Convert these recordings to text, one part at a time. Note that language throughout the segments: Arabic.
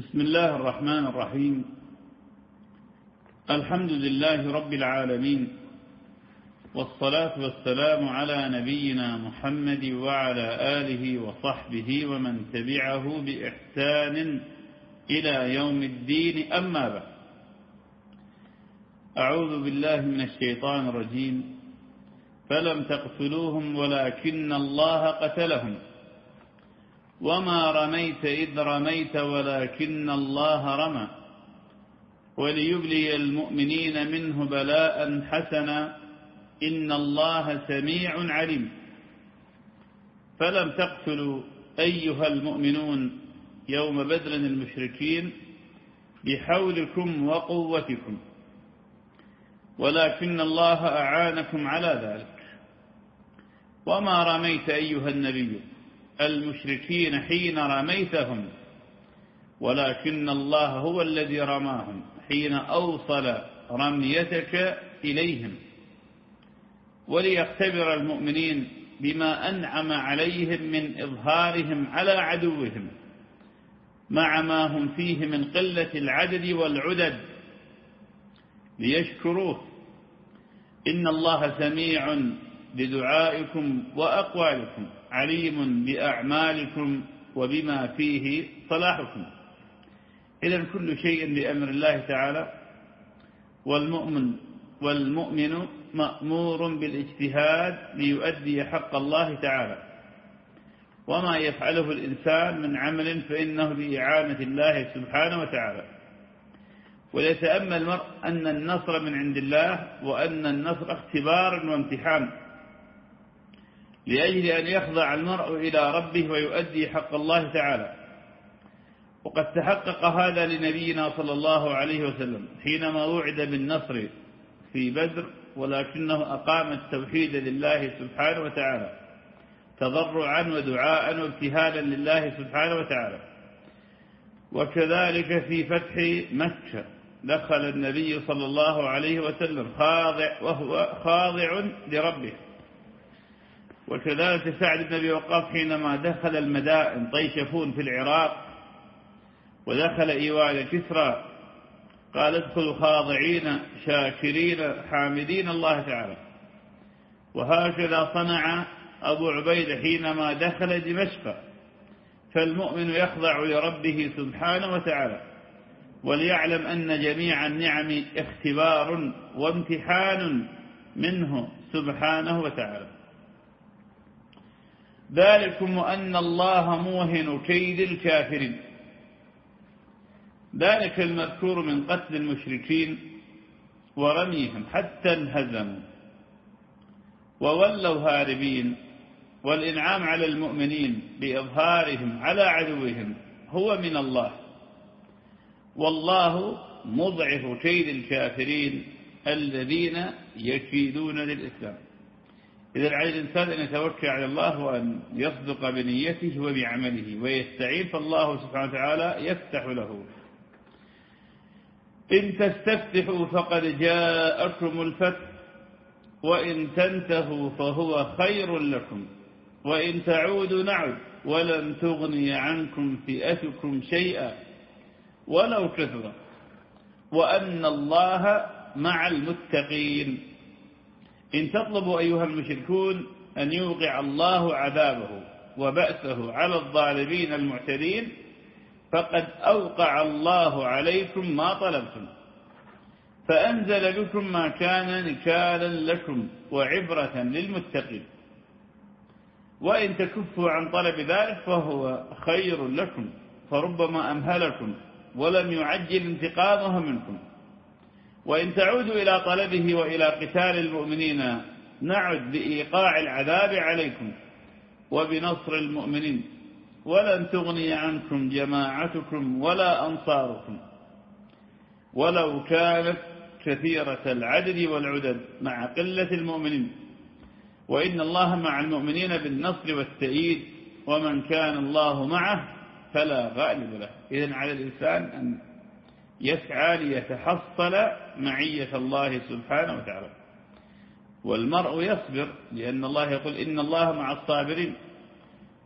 بسم الله الرحمن الرحيم. الحمد لله رب العالمين والصلاة والسلام على نبينا محمد وعلى آله وصحبه ومن تبعه بإحسان إلى يوم الدين. أما بعد أعوذ بالله من الشيطان الرجيم. فلم تقتلوهم ولكن الله قتلهم. وما رميت إذ رميت ولكن الله رمى. وليبلي المؤمنين منه بلاء حسنا إن الله سميع عليم. فلم تقتلوا أيها المؤمنون يوم بدر المشركين بحولكم وقوتكم. ولكن الله أعانكم على ذلك. وما رميت أيها النبي المشركين حين رميتهم ولكن الله هو الذي رماهم حين أوصل رميتك إليهم. وليختبر المؤمنين بما أنعم عليهم من إظهارهم على عدوهم مع ما هم فيه من قلة العدد والعدد. ليشكروه. إن الله سميع بدعائكم وأقوالكم عليم بأعمالكم وبما فيه صلاحكم. إذا كل شيء بأمر الله تعالى والمؤمن والمؤمن مأمور بالاجتهاد ليؤدي حق الله تعالى. وما يفعله الإنسان من عمل فإنه بإعانة الله سبحانه وتعالى. ويتأمل المرء أن النصر من عند الله وأن النصر اختبار وامتحان. لأجل أن يخضع المرء إلى ربه ويؤدي حق الله تعالى. وقد تحقق هذا لنبينا صلى الله عليه وسلم حينما وعد بالنصر في بدر ولكنه أقام التوحيد لله سبحانه وتعالى تضرعا ودعاء وابتهالا لله سبحانه وتعالى. وكذلك في فتح مكة دخل النبي صلى الله عليه وسلم خاضع وهو خاضع لربه. وكذلك سعد بن أبي وقاص حينما دخل المدائن طيشفون في العراق ودخل إيوان كسرى قال ادخلوا خاضعين شاكرين حامدين الله تعالى. وهكذا صنع أبو عبيد حينما دخل دمشق فالمؤمن يخضع لربه سبحانه وتعالى وليعلم أن جميع النعم اختبار وامتحان منه سبحانه وتعالى. ذلكم أن الله موهن كيد الكافرين. ذلك المذكور من قتل المشركين ورميهم حتى انهزموا وولوا هاربين. والإنعام على المؤمنين بإظهارهم على عدوهم هو من الله. والله مضعف كيد الكافرين الذين يكيدون للإسلام. إذا على الإنسان أن يتوكل على الله وأن يصدق بنيته وبعمله ويستعين فالله سبحانه وتعالى يفتح له. إن تستفتحوا فقد جاءكم الفتح وإن تنتهوا فهو خير لكم. وإن تعودوا نعد ولن تغني عنكم فئتكم شيئا. ولو كثر وأن الله مع المتقين. إن تطلبوا أيها المشركون أن يوقع الله عذابه وبأسه على الظالمين المعتدين فقد أوقع الله عليكم ما طلبتم. فأنزل لكم ما كان نكالا لكم وعبرة للمتقين. وإن تكفوا عن طلب ذلك فهو خير لكم فربما أمهلكم ولم يعجل انتقامه منكم. وإن تعودوا إلى طلبه وإلى قتال المؤمنين نعد بإيقاع العذاب عليكم وبنصر المؤمنين. ولن تغني عنكم جماعتكم ولا أنصاركم. ولو كانت كثيرة العدد والعدد مع قلة المؤمنين. وإن الله مع المؤمنين بالنصر والتأييد ومن كان الله معه فلا غالب له. إذن على الإنسان أن يسعى ليتحصل معية الله سبحانه وتعالى. والمرء يصبر لأن الله يقول إن الله مع الصابرين.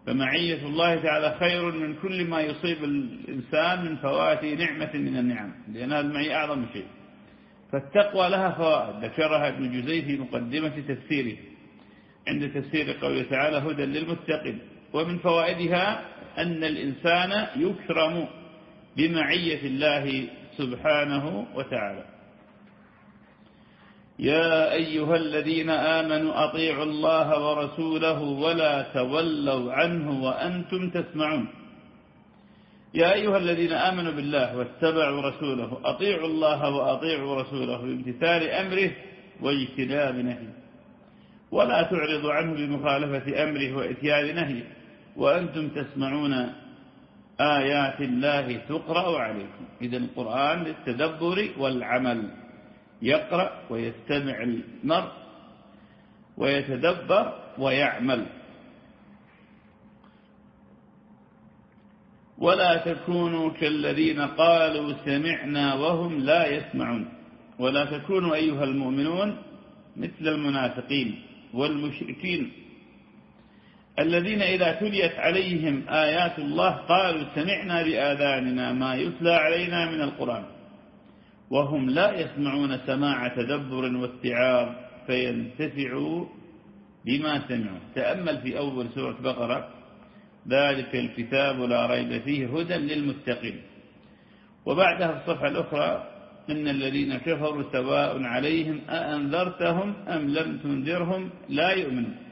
فمعية الله تعالى خير من كل ما يصيب الإنسان من فوات نعمة من النعم لأن هذا المعية أعظم شيء. فالتقوى لها فوائد ذكرها ابن جزي في مقدمة تفسيره. عند تفسير قوله تعالى هدى للمتقين. ومن فوائدها أن الإنسان يكرم بمعية الله سبحانه وتعالى. يا أيها الذين آمنوا أطيعوا الله ورسوله ولا تولوا عنه وأنتم تسمعون. يا أيها الذين آمنوا بالله واتبعوا رسوله أطيعوا الله وأطيعوا رسوله بامتثال أمره واجتناب نهيه. ولا تعرضوا عنه بمخالفة أمره وإتيان نهيه. وأنتم تسمعون آيات الله تقرأ عليكم. إذا القرآن للتدبر والعمل. يقرأ ويستمع المرء ويتدبر ويعمل. ولا تكونوا كالذين قالوا سمعنا وهم لا يسمعون. ولا تكونوا أيها المؤمنون مثل المنافقين والمشركين. الذين إذا تليت عليهم آيات الله قالوا سمعنا بآذاننا ما يتلى علينا من القرآن. وهم لا يسمعون سماع تدبر واستعار فينتفعوا بما سمعوا. تأمل في أول سورة بقرة ذلك الكتاب لا ريب فيه هدى للمتقين. وبعدها الصفحة الأخرى إن الذين كفروا سواء عليهم أأنذرتهم أم لم تنذرهم لا يؤمنون.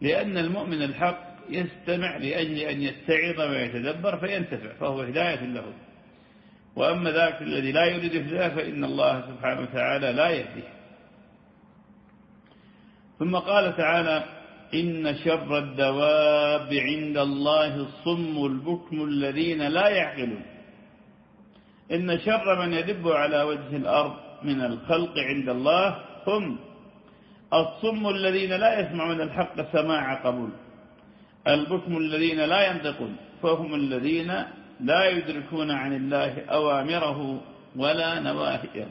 لأن المؤمن الحق يستمع لأجل أن يتعظ ويتدبر فينتفع فهو هداية له. وأما ذاك الذي لا يريد هداية فإن الله سبحانه وتعالى لا يهديه. ثم قال تعالى إن شر الدواب عند الله الصم البكم الذين لا يعقلون. إن شر من يدب على وجه الأرض من الخلق عند الله هم الصم الذين لا يسمعون الحق سماع قبول. البكم الذين لا ينطقون فهم الذين لا يدركون عن الله أوامره ولا نواهيه.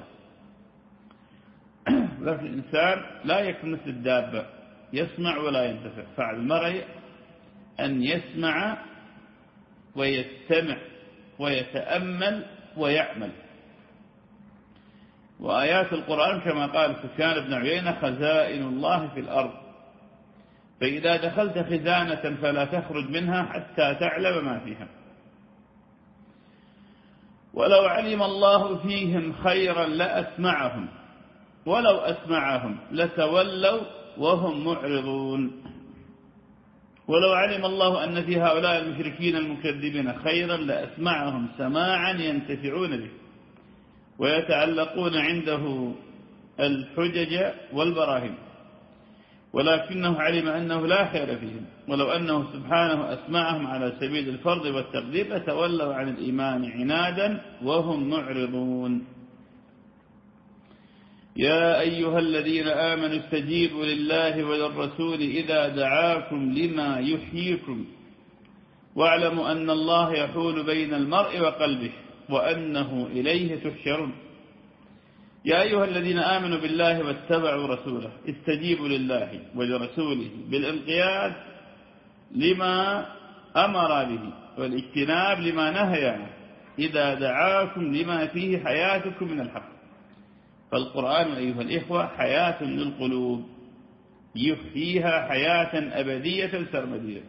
لكن الإنسان لا مثل الدابة يسمع ولا ينتفع. فعل المرء أن يسمع ويستمع ويتأمل ويعمل. وآيات القرآن كما قال سفيان بن عيينة خزائن الله في الأرض. فإذا دخلت خزانة فلا تخرج منها حتى تعلم ما فيها. ولو علم الله فيهم خيرا لأسمعهم ولو أسمعهم لتولوا وهم معرضون. ولو علم الله أن في هؤلاء المشركين المكذبين خيرا لأسمعهم سماعا ينتفعون به. ويتعلقون عنده الحجج والبراهين ولكنه علم أنه لا خير فيهم ولو أنه سبحانه أسمعهم على سبيل الفرض والتقدير لتولوا عن الإيمان عنادا وهم معرضون. يا أيها الذين آمنوا استجيبوا لله وللرسول إذا دعاكم لما يحييكم واعلموا أن الله يحول بين المرء وقلبه. وأنه إليه تحشرون. يا أيها الذين آمنوا بالله واتبعوا رسوله استجيبوا لله ولرسوله بالانقياد لما أمر به والاجتناب لما نهي عنه. إذا دعاكم لما فيه حياتكم من الحق. فالقرآن أيها الإخوة حياة للقلوب يحييها حياة أبدية سرمدية.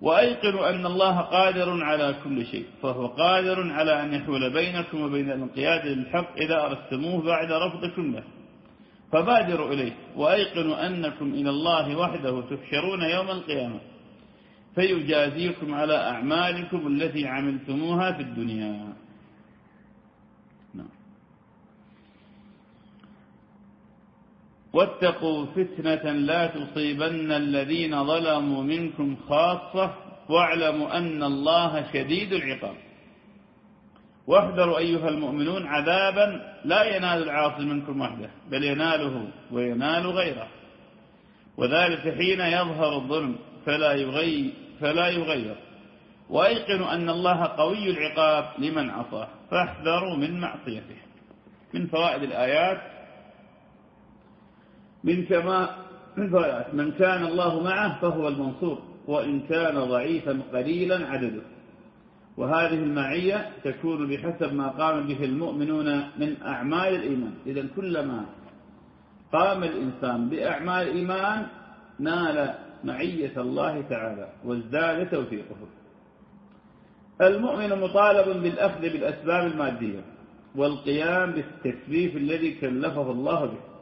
وأيقنوا أن الله قادر على كل شيء فهو قادر على أن يحول بينكم وبين الانقياد للحق إذا أردتموه بعد رفضكم له فبادروا إليه وأيقنوا أنكم إلى الله وحده تحشرون يوم القيامة. فيجازيكم على أعمالكم التي عملتموها في الدنيا. واتقوا فتنة لا تصيبن الذين ظلموا منكم خاصة واعلموا أن الله شديد العقاب. واحذروا أيها المؤمنون عذابا لا ينال العاصي منكم وحده بل يناله وينال غيره. وذلك حين يظهر الظلم فلا يغير, فلا يغير. وأيقنوا أن الله قوي العقاب لمن عصاه فاحذروا من معصيته. من فوائد الآيات من كما من كان الله معه فهو المنصور وإن كان ضعيفا قليلا عدده. وهذه المعية تكون بحسب ما قام به المؤمنون من أعمال الإيمان. إذا كلما قام الإنسان بأعمال الإيمان نال معية الله تعالى وازداد توفيقه. المؤمن مطالب بالأخذ بالأسباب المادية والقيام بالتكليف الذي كلفه الله به.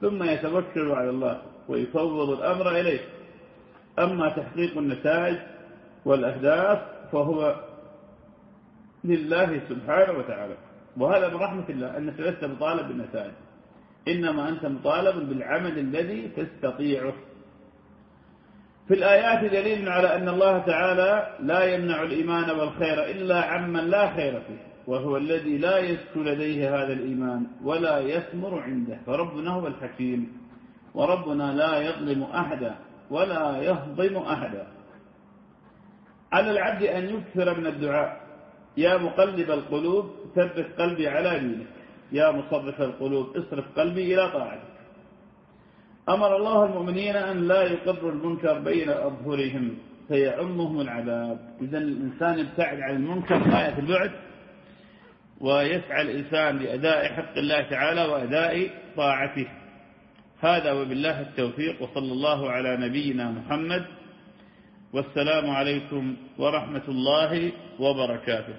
ثم يتوكل على الله ويفوض الأمر إليه. أما تحقيق النتائج والأهداف فهو لله سبحانه وتعالى. وهذا من رحمة الله أنك لست مطالب بالنتائج إنما أنت مطالب بالعمل الذي تستطيعه. في الآيات دليل على أن الله تعالى لا يمنع الإيمان والخير إلا عمن لا خير فيه. وهو الذي لا يسكو لديه هذا الإيمان ولا يثمر عنده. فربنا هو الحكيم. وربنا لا يظلم أحدا ولا يهضم أحدا. على العبد أن يكثر من الدعاء. يا مقلب القلوب ثبت قلبي على دينك. يا مصرف القلوب اصرف قلبي إلى طاعتك. أمر الله المؤمنين أن لا يقروا المنكر بين أظهرهم فيعمهم العذاب. إذا الإنسان يبتعد عن المنكر غاية البعد. ويسعى الإنسان لأداء حق الله تعالى وأداء طاعته. هذا وبالله التوفيق وصلى الله على نبينا محمد. والسلام عليكم ورحمة الله وبركاته.